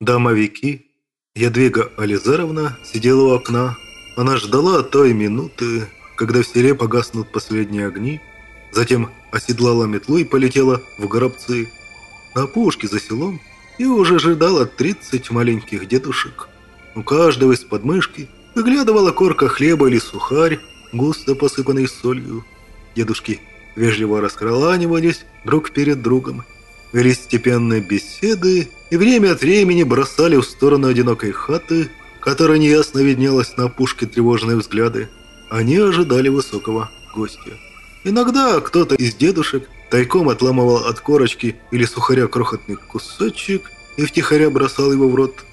Домовики. Ядвига Ализаровна сидела у окна. Она ждала той минуты, когда в селе погаснут последние огни, затем оседлала метлу и полетела в горобцы. На пушке за селом и уже ожидала 30 маленьких дедушек. У каждого из подмышки выглядывала корка хлеба или сухарь, густо посыпанный солью. Дедушки вежливо раскроланивались друг перед другом, вели степенные беседы и время от времени бросали в сторону одинокой хаты, которая неясно виднелась на пушке тревожные взгляды. Они ожидали высокого гостя. Иногда кто-то из дедушек тайком отламывал от корочки или сухаря крохотный кусочек и втихаря бросал его в рот.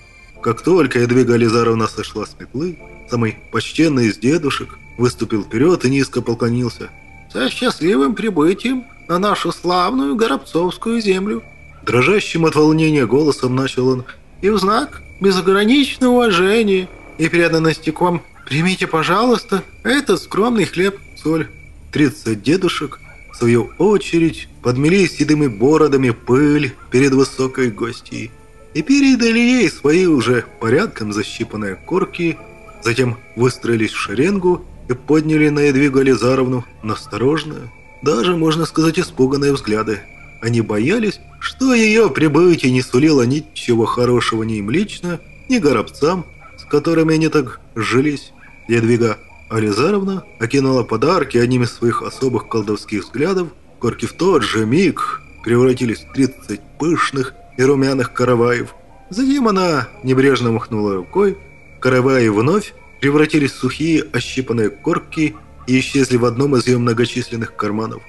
Как только Эдвига Ализаровна сошла с метлы, самый почтенный из дедушек выступил вперед и низко поклонился. «Со счастливым прибытием на нашу славную Горобцовскую землю!» Дрожащим от волнения голосом начал он. «И в знак безграничного уважения и преданности к вам примите, пожалуйста, этот скромный хлеб, соль». Тридцать дедушек, в свою очередь, подмели седыми бородами пыль перед высокой гостьей и передали ей свои уже порядком защипанные корки, затем выстроились в шеренгу и подняли на Едвигу Ализаровну насторожные, даже, можно сказать, испуганные взгляды. Они боялись, что ее прибытие не сулило ничего хорошего ни им лично, ни горобцам, с которыми они так жились. Едвига Ализаровна окинула подарки одним из своих особых колдовских взглядов. Корки в тот же миг превратились в 30 пышных и румяных караваев. Затем она небрежно махнула рукой. Караваи вновь превратились в сухие ощипанные корки и исчезли в одном из ее многочисленных карманов.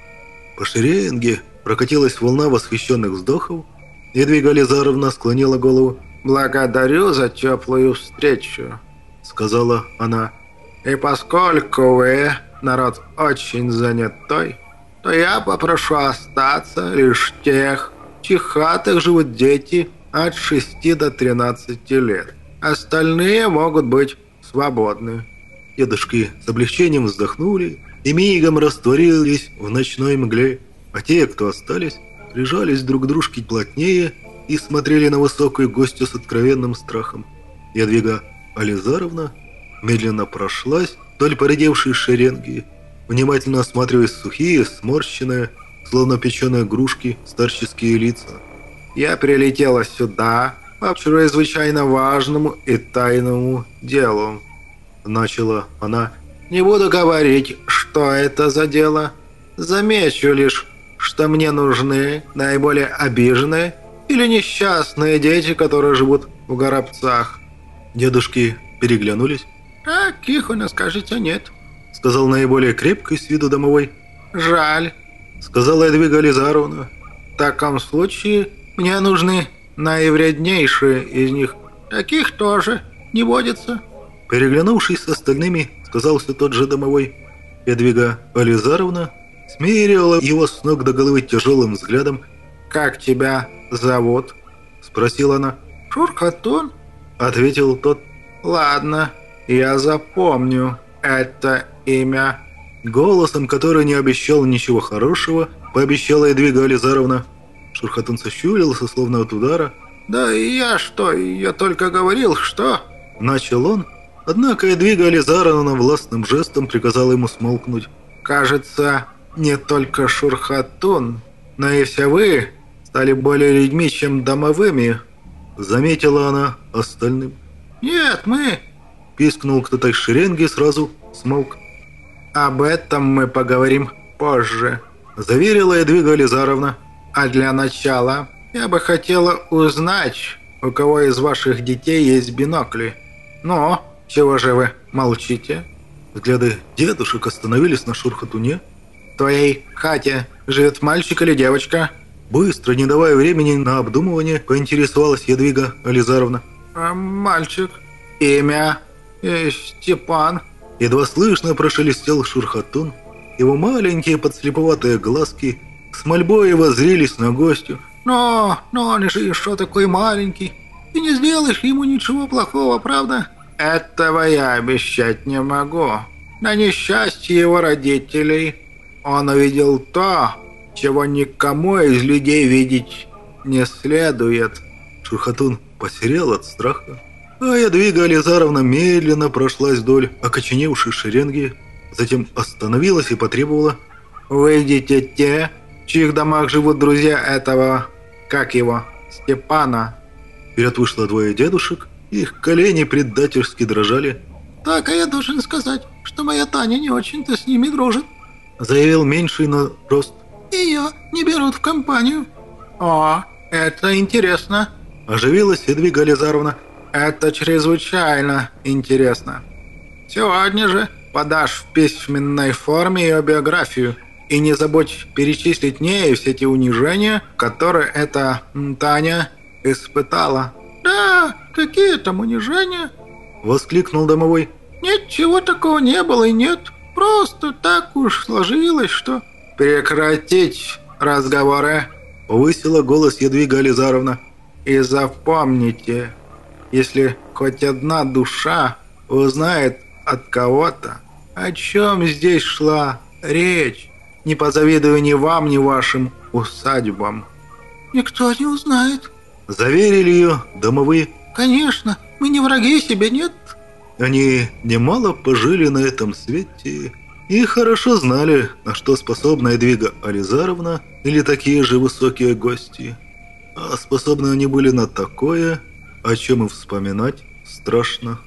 По шеренге прокатилась волна восхищенных вздохов. Едвига Лизаровна склонила голову. «Благодарю за теплую встречу», — сказала она. «И поскольку вы народ очень занятой, то я попрошу остаться лишь тех, чьих живут дети от 6 до 13 лет. Остальные могут быть свободны». Дедушки с облегчением вздохнули и мигом растворились в ночной мгле, а те, кто остались, прижались друг к дружке плотнее и смотрели на высокую гостью с откровенным страхом. Ядвига Ализаровна медленно прошлась вдоль поредевшей шеренги, внимательно осматривая сухие, сморщенные, словно печеные грушки, старческие лица. «Я прилетела сюда по чрезвычайно важному и тайному делу», — начала она. «Не буду говорить, что это за дело. Замечу лишь, что мне нужны наиболее обиженные или несчастные дети, которые живут в Горобцах». Дедушки переглянулись. «Таких у нас, кажется, нет», — сказал наиболее крепкий с виду домовой. «Жаль», — сказала Эдвига Лизаровна. «В таком случае мне нужны наивреднейшие из них. Таких тоже не водится». Переглянувшись с остальными, сказал все тот же домовой. Эдвига Ализаровна смерила его с ног до головы тяжелым взглядом. «Как тебя зовут?» – спросила она. «Шурхатун?» – ответил тот. «Ладно, я запомню это имя». Голосом, который не обещал ничего хорошего, пообещала Эдвига Ализаровна. Шурхатун сощурился, словно от удара. «Да и я что? Я только говорил, что...» Начал он, однако Эдвига Ализаровна властным жестом приказала ему смолкнуть. «Кажется, не только Шурхатун, но и все вы стали более людьми, чем домовыми», заметила она остальным. «Нет, мы...» Пискнул кто-то из шеренги сразу смолк. «Об этом мы поговорим позже», заверила Эдвига Ализаровна. «А для начала я бы хотела узнать, у кого из ваших детей есть бинокли. Ну, чего же вы молчите?» Взгляды дедушек остановились на Шурхатуне. «В твоей хате живет мальчик или девочка?» Быстро, не давая времени на обдумывание, поинтересовалась Едвига Ализаровна. А «Мальчик. Имя? Э, Степан». Едва слышно прошелестел Шурхатун. Его маленькие подслеповатые глазки с мольбой воззрелись на гостю. «Но, но он же еще такой маленький. И не сделаешь ему ничего плохого, правда?» «Этого я обещать не могу. На несчастье его родителей он увидел то, чего никому из людей видеть не следует». Шурхатун посерел от страха. А Ядвига Ализаровна медленно прошлась вдоль окоченевшей шеренги, затем остановилась и потребовала «Выйдите те, в чьих домах живут друзья этого... как его? Степана». Вперед вышло двое дедушек, их колени предательски дрожали. «Так, а я должен сказать, что моя Таня не очень-то с ними дружит», заявил меньший, но рост. «Ее не берут в компанию». «О, это интересно», оживилась Едвига Ализаровна. «Это чрезвычайно интересно. Сегодня же подашь в письменной форме ее биографию, и не забудь перечислить ней все те унижения, которые эта Таня испытала». «Да, какие там унижения?» – воскликнул домовой. «Ничего такого не было и нет. Просто так уж сложилось, что...» «Прекратить разговоры!» – повысила голос Едвига Ализаровна. «И запомните, если хоть одна душа узнает от кого-то, о чем здесь шла речь, не позавидую ни вам, ни вашим усадьбам». «Никто не узнает», — заверили ее домовые. «Конечно, мы не враги себе, нет?» Они немало пожили на этом свете и хорошо знали, на что способна Эдвига Ализаровна или такие же высокие гости. А способны они были на такое, о чем и вспоминать страшно.